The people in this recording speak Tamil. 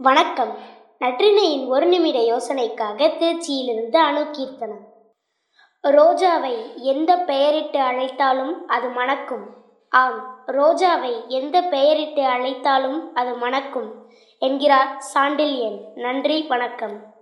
வணக்கம். நற்றினையின் ஒரு நிமிட யோசனைக்காக திருச்சியிலிருந்து அணுகீர்த்தனம் ரோஜாவை எந்த பெயரிட்டு அழைத்தாலும் அது மணக்கும். ஆம் ரோஜாவை எந்த பெயரிட்டு அழைத்தாலும் அது மணக்கும் என்கிறார் சாண்டில்யன். நன்றி வணக்கம்.